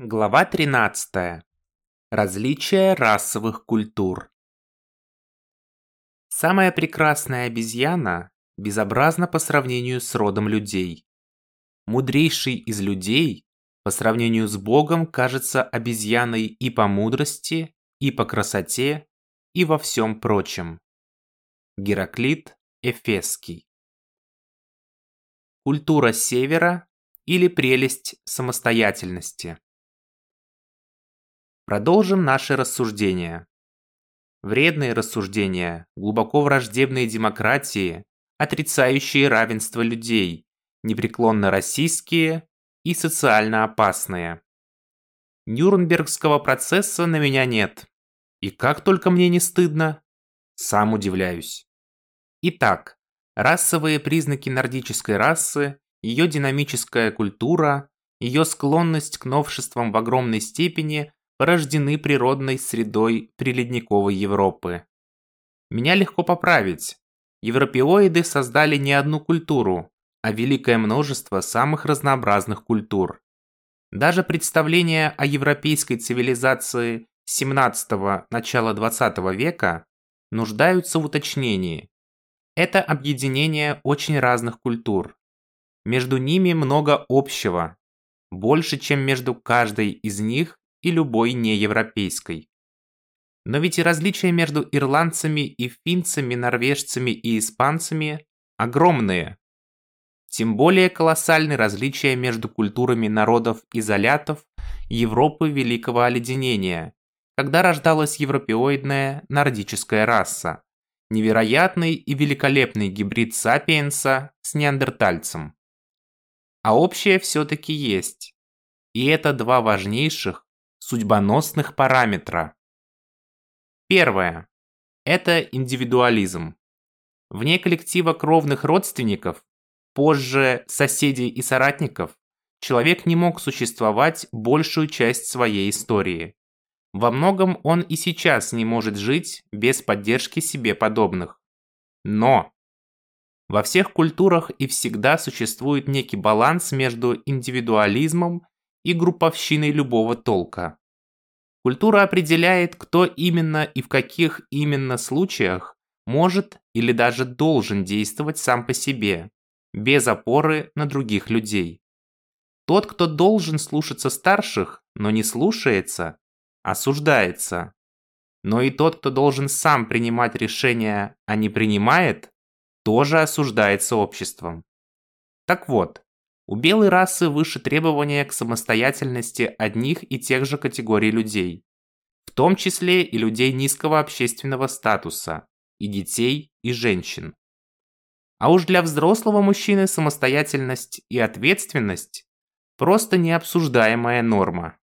Глава 13. Различия расовых культур. Самая прекрасная обезьяна безобразна по сравнению с родом людей. Мудрейший из людей по сравнению с Богом кажется обезьяной и по мудрости, и по красоте, и во всем прочем. Гераклит Эфесский. Культура Севера или прелесть самостоятельности. Продолжим наши рассуждения. Вредные рассуждения, глубоко враждебные демократии, отрицающие равенство людей, непреклонно расистские и социально опасные. Нюрнбергского процесса на меня нет. И как только мне не стыдно, сам удивляюсь. Итак, расовые признаки нордической расы, ее динамическая культура, ее склонность к новшествам в огромной степени порождены природной средой приледниковой Европы. Меня легко поправить. Европеоиды создали не одну культуру, а великое множество самых разнообразных культур. Даже представления о европейской цивилизации 17-го начала 20 века нуждаются в уточнении. Это объединение очень разных культур. Между ними много общего, больше, чем между каждой из них и любой неевропейской. Но ведь и различия между ирландцами и финцами, норвежцами и испанцами огромные. Тем более колоссальны различия между культурами народов-изолятов Европы Великого Оледенения, когда рождалась европеоидная нордическая раса, невероятный и великолепный гибрид сапиенса с неандертальцем. А общее все-таки есть. И это два важнейших, судьбоносных параметра. Первое. Это индивидуализм. Вне коллектива кровных родственников, позже соседей и соратников, человек не мог существовать большую часть своей истории. Во многом он и сейчас не может жить без поддержки себе подобных. Но во всех культурах и всегда существует некий баланс между индивидуализмом и групповщиной любого толка. Культура определяет, кто именно и в каких именно случаях может или даже должен действовать сам по себе, без опоры на других людей. Тот, кто должен слушаться старших, но не слушается, осуждается. Но и тот, кто должен сам принимать решения, а не принимает, тоже осуждается обществом. Так вот, у белой расы выше требования к самостоятельности одних и тех же категорий людей, в том числе и людей низкого общественного статуса, и детей, и женщин. А уж для взрослого мужчины самостоятельность и ответственность – просто необсуждаемая норма.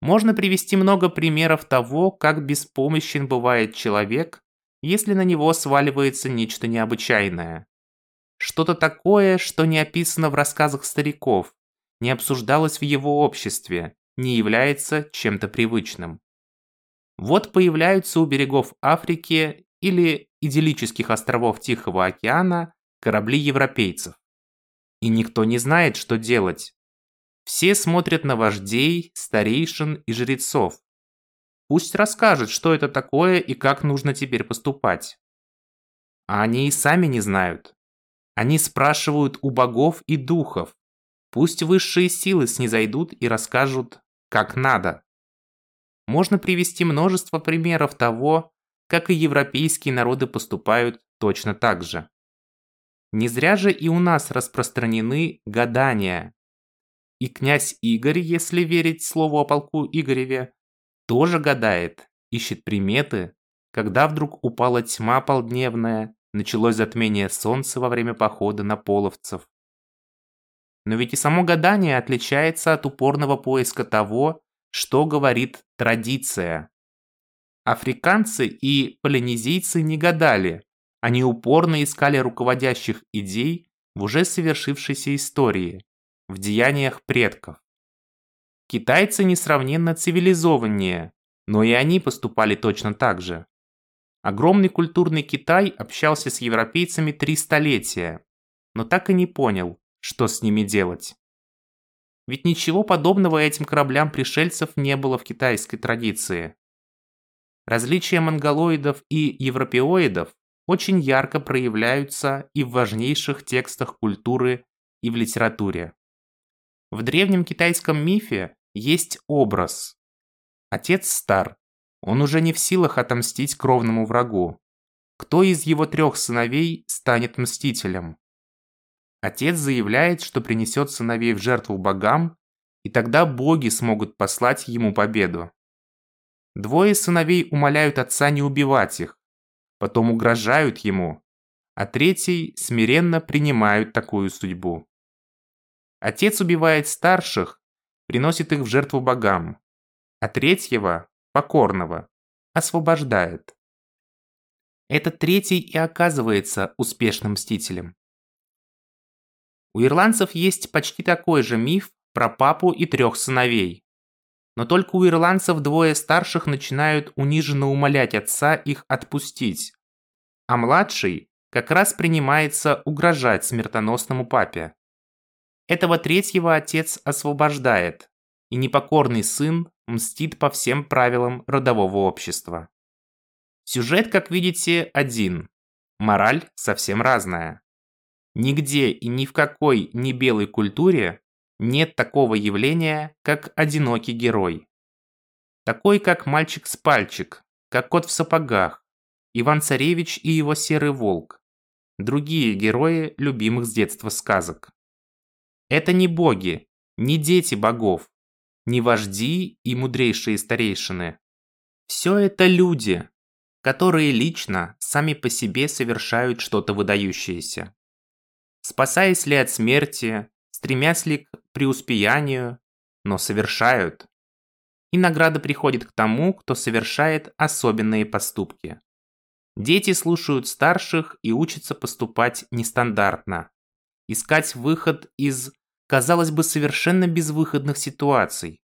Можно привести много примеров того, как беспомощен бывает человек, если на него сваливается нечто необычайное. Что-то такое, что не описано в рассказах стариков, не обсуждалось в его обществе, не является чем-то привычным. Вот появляются у берегов Африки или идиллических островов Тихого океана корабли европейцев. И никто не знает, что делать. Все смотрят на вождей, старейшин и жрецов. Пусть расскажут, что это такое и как нужно теперь поступать. А они и сами не знают. Они спрашивают у богов и духов. Пусть высшие силы снизойдут и расскажут, как надо. Можно привести множество примеров того, как и европейские народы поступают точно так же. Не зря же и у нас распространены гадания. И князь Игорь, если верить слову о полку Игореве, тоже гадает, ищет приметы, когда вдруг упала тьма полдневная началось затмение солнца во время похода на половцев. Но ведь и само гадание отличается от упорного поиска того, что говорит традиция. Африканцы и полинезийцы не гадали, они упорно искали руководящих идей в уже совершившейся истории, в деяниях предков. Китайцы несравненно цивилизованнее, но и они поступали точно так же. Огромный культурный Китай общался с европейцами три столетия, но так и не понял, что с ними делать. Ведь ничего подобного этим кораблям пришельцев не было в китайской традиции. Различия монголоидов и европеоидов очень ярко проявляются и в важнейших текстах культуры и в литературе. В древнем китайском мифе есть образ. Отец стар, он уже не в силах отомстить кровному врагу. Кто из его трех сыновей станет мстителем? Отец заявляет, что принесет сыновей в жертву богам, и тогда боги смогут послать ему победу. Двое сыновей умоляют отца не убивать их, потом угрожают ему, а третий смиренно принимают такую судьбу. Отец убивает старших, приносит их в жертву богам, а третьего, покорного, освобождает. Этот третий и оказывается успешным мстителем. У ирландцев есть почти такой же миф про папу и трех сыновей. Но только у ирландцев двое старших начинают униженно умолять отца их отпустить, а младший как раз принимается угрожать смертоносному папе. Этого третьего отец освобождает, и непокорный сын мстит по всем правилам родового общества. Сюжет, как видите, один. Мораль совсем разная. Нигде и ни в какой не белой культуре нет такого явления, как одинокий герой. Такой, как мальчик с пальчик, как кот в сапогах, Иван-царевич и его серый волк. Другие герои любимых с детства сказок. Это не боги, не дети богов, не вожди и мудрейшие старейшины. Все это люди, которые лично сами по себе совершают что-то выдающееся спасаясь ли от смерти, стремясь ли к преуспеянию, но совершают. И награда приходит к тому, кто совершает особенные поступки. Дети слушают старших и учатся поступать нестандартно. Искать выход из, казалось бы, совершенно безвыходных ситуаций.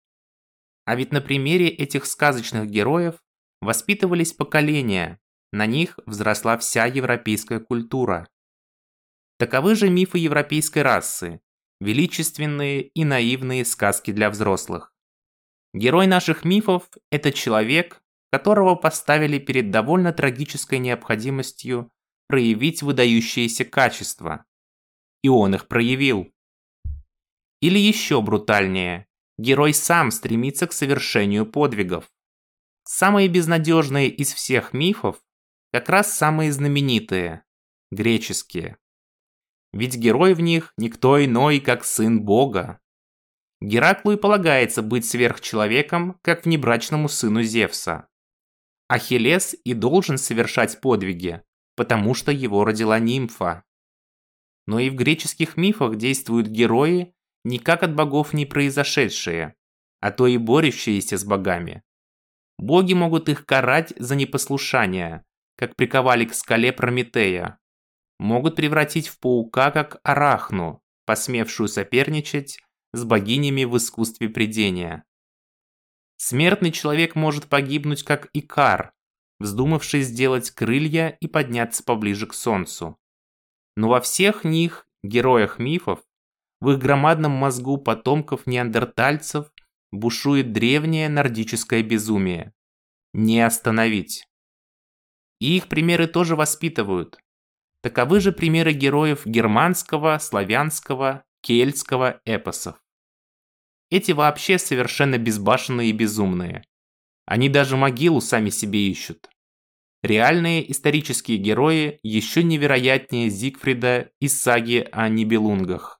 А ведь на примере этих сказочных героев воспитывались поколения, на них взросла вся европейская культура. Таковы же мифы европейской расы, величественные и наивные сказки для взрослых. Герой наших мифов – это человек, которого поставили перед довольно трагической необходимостью проявить выдающиеся качества. И он их проявил. Или еще брутальнее, герой сам стремится к совершению подвигов. Самые безнадежные из всех мифов как раз самые знаменитые – греческие. Ведь герой в них никто иной, как сын бога. Гераклу и полагается быть сверхчеловеком, как внебрачному сыну Зевса. Ахиллес и должен совершать подвиги, потому что его родила нимфа. Но и в греческих мифах действуют герои, никак от богов не произошедшие, а то и борющиеся с богами. Боги могут их карать за непослушание, как приковали к скале Прометея могут превратить в паука как арахну, посмевшую соперничать с богинями в искусстве придения. Смертный человек может погибнуть как Икар, вздумавший сделать крылья и подняться поближе к солнцу. Но во всех них, героях мифов, в их громадном мозгу потомков неандертальцев бушует древнее нордическое безумие. Не остановить. И их примеры тоже воспитывают, Таковы же примеры героев германского, славянского, кельтского эпосов. Эти вообще совершенно безбашенные и безумные. Они даже могилу сами себе ищут. Реальные исторические герои еще невероятнее Зигфрида из саги о Нибелунгах.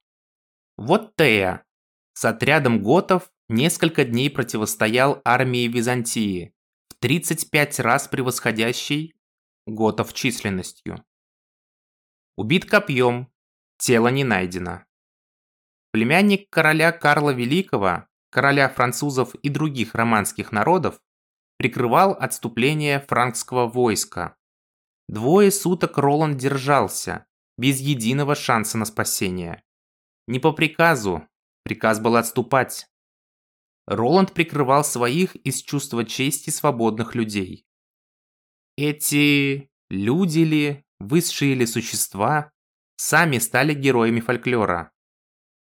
Вот Тея с отрядом готов несколько дней противостоял армии Византии, в 35 раз превосходящей готов численностью. Убит копьем, тело не найдено. Племянник короля Карла Великого, короля французов и других романских народов, прикрывал отступление франкского войска. Двое суток Роланд держался, без единого шанса на спасение. Не по приказу, приказ был отступать. Роланд прикрывал своих из чувства чести свободных людей. Эти люди ли, высшие ли существа, сами стали героями фольклора.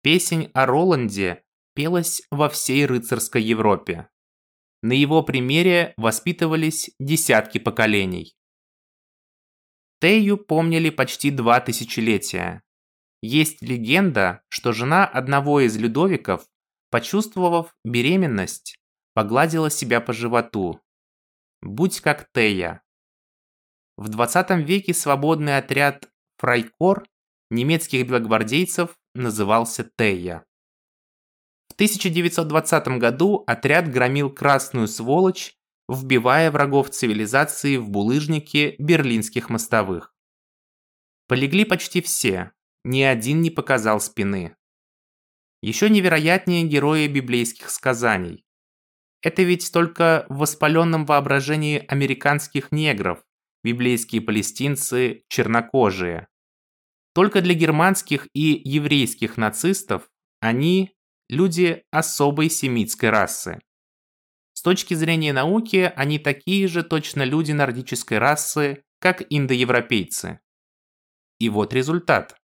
Песень о Роланде пелось во всей рыцарской Европе. На его примере воспитывались десятки поколений. Тею помнили почти два тысячелетия. Есть легенда, что жена одного из Людовиков, почувствовав беременность, погладила себя по животу. Будь как Тея. В 20 веке свободный отряд Фрайкор немецких белогвардейцев назывался Тея. В 1920 году отряд громил красную сволочь, вбивая врагов цивилизации в булыжники берлинских мостовых. Полегли почти все, ни один не показал спины. Еще невероятнее герои библейских сказаний. Это ведь только в воспаленном воображении американских негров, библейские палестинцы чернокожие. Только для германских и еврейских нацистов они – люди особой семитской расы. С точки зрения науки, они такие же точно люди нордической расы, как индоевропейцы. И вот результат.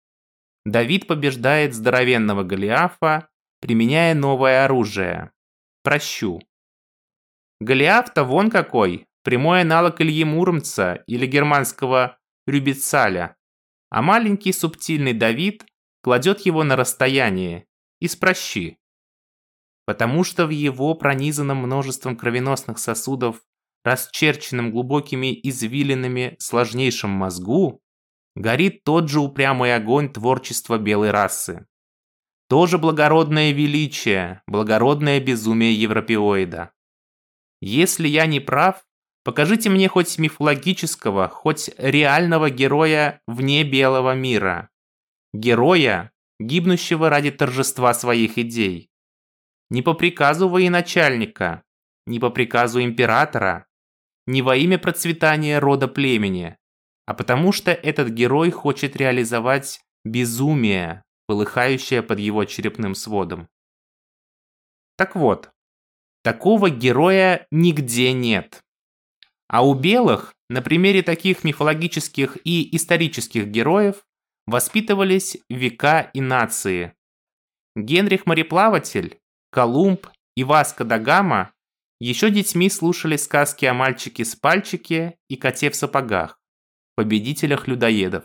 Давид побеждает здоровенного Голиафа, применяя новое оружие – прощу. Голиаф-то вон какой, прямой аналог Ильи Муромца или германского Рюбицаля, а маленький субтильный Давид кладет его на расстояние, из прощи. Потому что в его пронизанном множеством кровеносных сосудов, расчерченном глубокими извилинами сложнейшем мозгу, горит тот же упрямый огонь творчества белой расы. Тоже благородное величие, благородное безумие европеоида. Если я не прав, покажите мне хоть мифологического, хоть реального героя вне белого мира. Героя, гибнущего ради торжества своих идей. Не по приказу военачальника, не по приказу императора, не во имя процветания рода племени, а потому что этот герой хочет реализовать безумие, полыхающее под его черепным сводом. Так вот, такого героя нигде нет. А у белых, на примере таких мифологических и исторических героев, воспитывались века и нации. Генрих Мореплаватель, Колумб и Васко да Гама еще детьми слушали сказки о мальчике с пальчике и коте в сапогах победителях людоедов.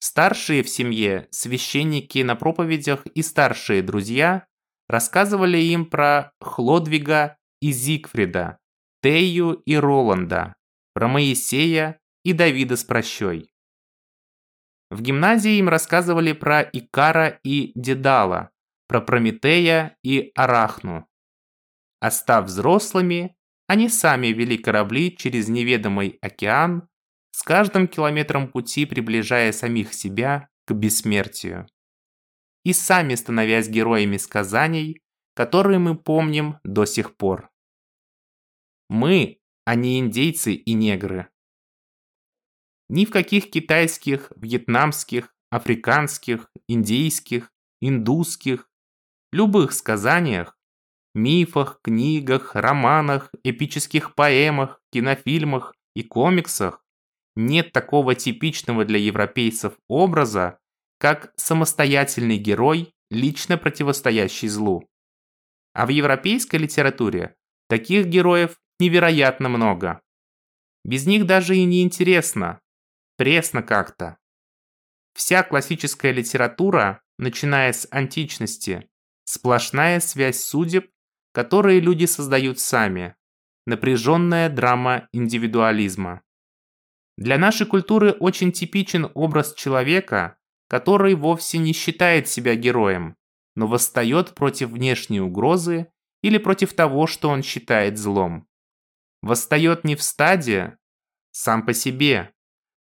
Старшие в семье, священники на проповедях и старшие друзья рассказывали им про Хлодвига и Зигфрида, Тею и Роланда, про Моисея и Давида с прощой. В гимназии им рассказывали про Икара и Дедала, про Прометея и Арахну. А став взрослыми, они сами вели корабли через неведомый океан с каждым километром пути приближая самих себя к бессмертию. И сами становясь героями сказаний, которые мы помним до сих пор. Мы, а не индейцы и негры. Ни в каких китайских, вьетнамских, африканских, индийских, индусских, любых сказаниях, мифах, книгах, романах, эпических поэмах, кинофильмах и комиксах нет такого типичного для европейцев образа, как самостоятельный герой, лично противостоящий злу. А в европейской литературе таких героев невероятно много. Без них даже и не интересно, пресно как-то. Вся классическая литература, начиная с античности, сплошная связь судеб, которые люди создают сами, напряженная драма индивидуализма. Для нашей культуры очень типичен образ человека, который вовсе не считает себя героем, но восстает против внешней угрозы или против того, что он считает злом. Восстает не в стаде, сам по себе,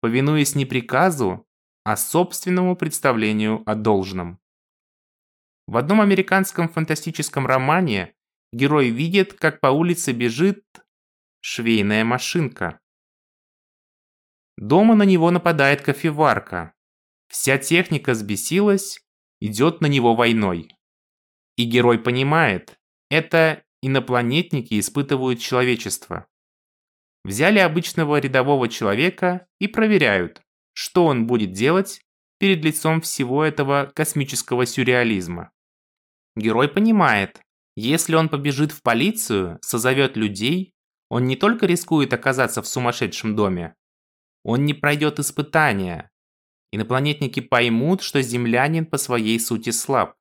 повинуясь не приказу, а собственному представлению о должном. В одном американском фантастическом романе герой видит, как по улице бежит швейная машинка. Дома на него нападает кофеварка. Вся техника сбесилась, идет на него войной. И герой понимает, это инопланетники испытывают человечество. Взяли обычного рядового человека и проверяют, что он будет делать перед лицом всего этого космического сюрреализма. Герой понимает, если он побежит в полицию, созовет людей, он не только рискует оказаться в сумасшедшем доме, он не пройдет испытания. Инопланетники поймут, что землянин по своей сути слаб.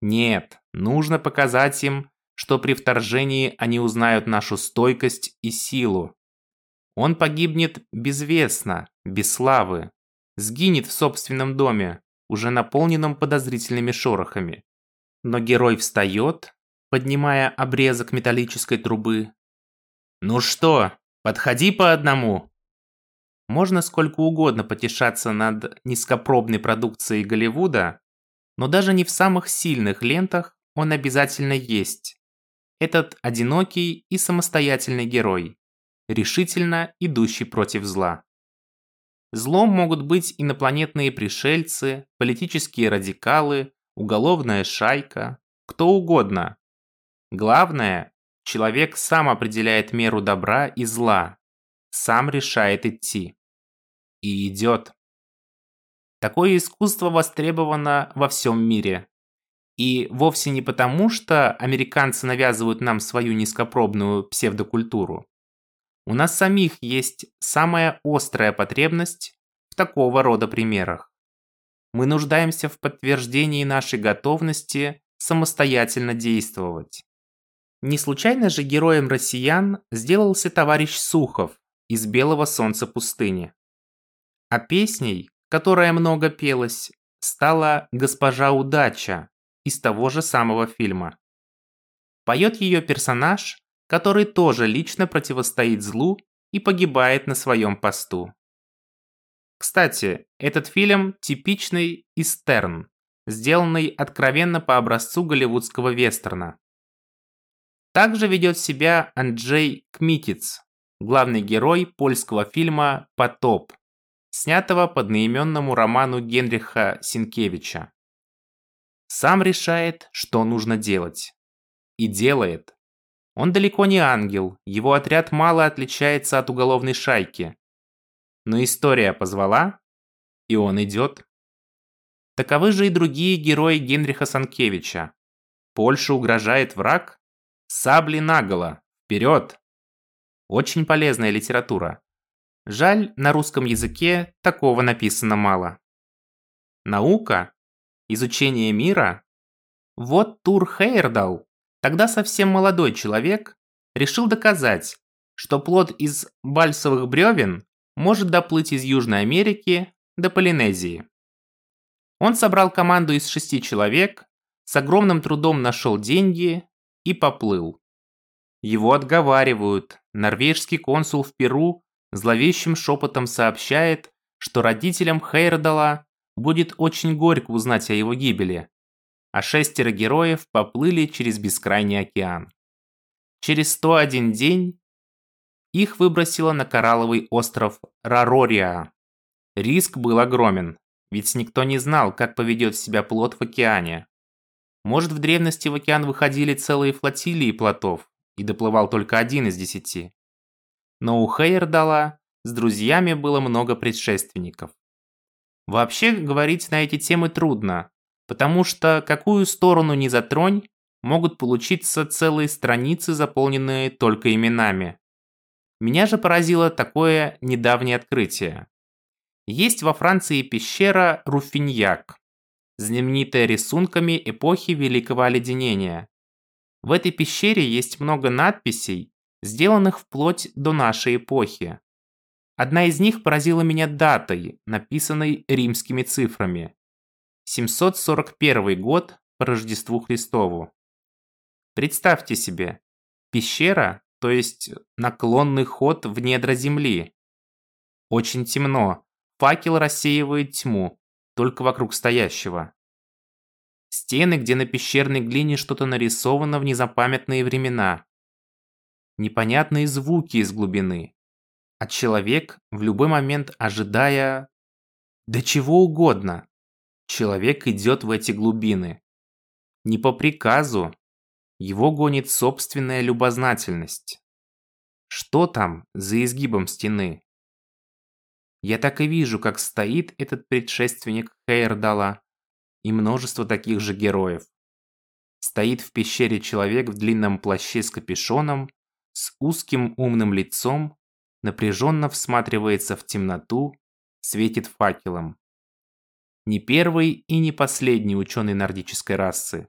Нет, нужно показать им, что при вторжении они узнают нашу стойкость и силу. Он погибнет безвестно, без славы, сгинет в собственном доме, уже наполненном подозрительными шорохами. Но герой встает, поднимая обрезок металлической трубы. «Ну что, подходи по одному!» Можно сколько угодно потешаться над низкопробной продукцией Голливуда, но даже не в самых сильных лентах он обязательно есть. Этот одинокий и самостоятельный герой, решительно идущий против зла. Злом могут быть инопланетные пришельцы, политические радикалы, уголовная шайка, кто угодно. Главное, человек сам определяет меру добра и зла, сам решает идти. И идет. Такое искусство востребовано во всем мире. И вовсе не потому, что американцы навязывают нам свою низкопробную псевдокультуру. У нас самих есть самая острая потребность в такого рода примерах. Мы нуждаемся в подтверждении нашей готовности самостоятельно действовать. Не случайно же героем россиян сделался товарищ Сухов из «Белого солнца пустыни». А песней, которая много пелась, стала «Госпожа удача» из того же самого фильма. Поет ее персонаж который тоже лично противостоит злу и погибает на своем посту. Кстати, этот фильм типичный истерн, сделанный откровенно по образцу голливудского вестерна. Также ведет себя Анджей Кмитиц, главный герой польского фильма «Потоп», снятого по одноименному роману Генриха Синкевича. Сам решает, что нужно делать. И делает. Он далеко не ангел, его отряд мало отличается от уголовной шайки. Но история позвала, и он идет. Таковы же и другие герои Генриха Санкевича. Польше угрожает враг? Сабли наголо, вперед! Очень полезная литература. Жаль, на русском языке такого написано мало. Наука? Изучение мира? Вот Тур Хейердал Тогда совсем молодой человек решил доказать, что плод из бальсовых бревен может доплыть из Южной Америки до Полинезии. Он собрал команду из шести человек, с огромным трудом нашел деньги и поплыл. Его отговаривают. Норвежский консул в Перу зловещим шепотом сообщает, что родителям Хейрдала будет очень горько узнать о его гибели, а шестеро героев поплыли через бескрайний океан. Через 101 день их выбросило на коралловый остров Рарория. Риск был огромен, ведь никто не знал, как поведет себя плот в океане. Может, в древности в океан выходили целые флотилии плотов, и доплывал только один из десяти. Но у Хейердала с друзьями было много предшественников. Вообще говорить на эти темы трудно, Потому что какую сторону ни затронь, могут получиться целые страницы, заполненные только именами. Меня же поразило такое недавнее открытие. Есть во Франции пещера Руфиньяк, знаменитая рисунками эпохи Великого Оледенения. В этой пещере есть много надписей, сделанных вплоть до нашей эпохи. Одна из них поразила меня датой, написанной римскими цифрами. 741 год по Рождеству Христову. Представьте себе, пещера, то есть наклонный ход в недра земли. Очень темно, факел рассеивает тьму, только вокруг стоящего. Стены, где на пещерной глине что-то нарисовано в незапамятные времена. Непонятные звуки из глубины. А человек, в любой момент ожидая... Да чего угодно, Человек идет в эти глубины. Не по приказу. Его гонит собственная любознательность. Что там за изгибом стены? Я так и вижу, как стоит этот предшественник Хейрдала и множество таких же героев. Стоит в пещере человек в длинном плаще с капюшоном, с узким умным лицом, напряженно всматривается в темноту, светит факелом. Не первый и не последний ученый нордической расы.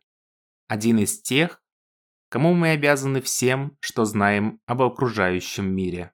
Один из тех, кому мы обязаны всем, что знаем об окружающем мире.